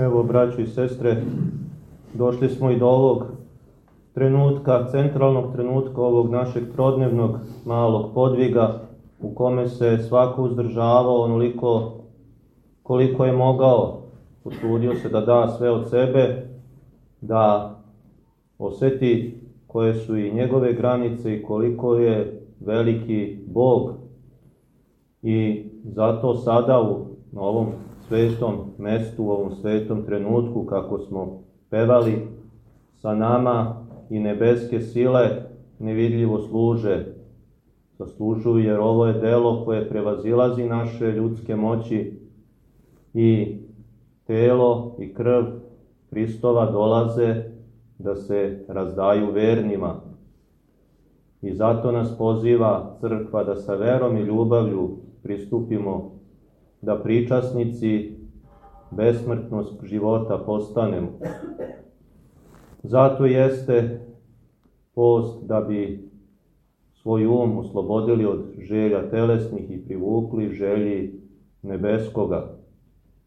Evo, braćo i sestre, došli smo i do ovog trenutka, centralnog trenutka ovog našeg trodnevnog malog podviga u kome se svako uzdržavao onoliko koliko je mogao, utrudio se da da sve od sebe, da oseti koje su i njegove granice i koliko je veliki Bog. I zato sada u, na ovom svetom mestu, u ovom svetom trenutku, kako smo pevali, sa nama i nebeske sile nevidljivo služe, zaslužuju jer ovo je delo koje prevazilazi naše ljudske moći i telo i krv Hristova dolaze da se razdaju vernima. I zato nas poziva crkva da sa verom i ljubavlju pristupimo da pričasnici besmrtnost života postanemo. Zato jeste post da bi svoj um oslobodili od želja telesnih i privukli želji nebeskoga.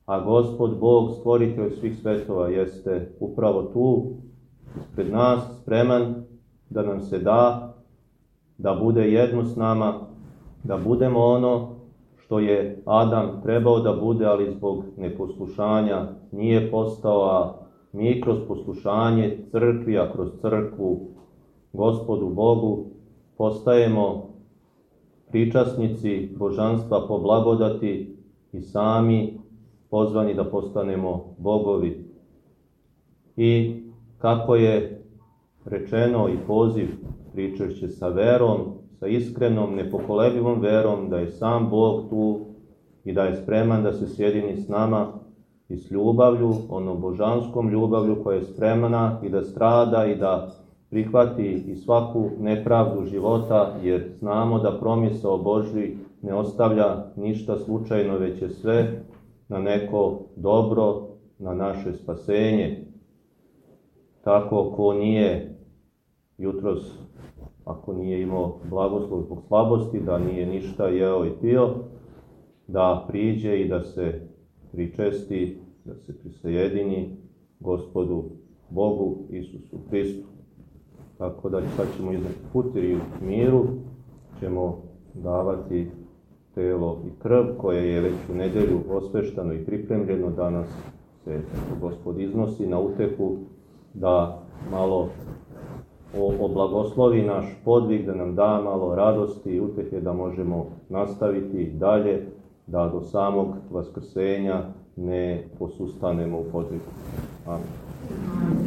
A gospod Bog, stvoritelj svih svetova, jeste upravo tu, pred nas, spreman da nam se da, da bude jedno s nama, da budemo ono što je Adam trebao da bude, ali zbog neposlušanja nije postao, a mi kroz poslušanje crkvi, a kroz crkvu gospodu Bogu postajemo pričasnici božanstva po blagodati i sami pozvani da postanemo bogovi. I kako je rečeno i poziv pričašće sa verom, sa iskrenom, nepokolebivom verom da je sam Bog tu i da je spreman da se sjedini s nama i s ljubavlju, ono božanskom ljubavlju koja je spremana i da strada i da prihvati i svaku nepravdu života, jer znamo da o Božji ne ostavlja ništa slučajno, već je sve na neko dobro, na naše spasenje. Tako ko nije jutros, ako nije imao blagoslov zbog slabosti, da nije ništa jeo i pio, da priđe i da se pričesti, da se prisajedini gospodu Bogu Isusu Hristu. Tako da sad ćemo iznad u miru ćemo davati telo i krv koje je već u nedelju osveštano i pripremljeno. Danas se gospod iznosi na utehu da malo oblagoslovi naš podvig, da nam da malo radosti i utehe da možemo nastaviti dalje, da do samog vaskrsenja ne posustanemo u podvigu. Amen.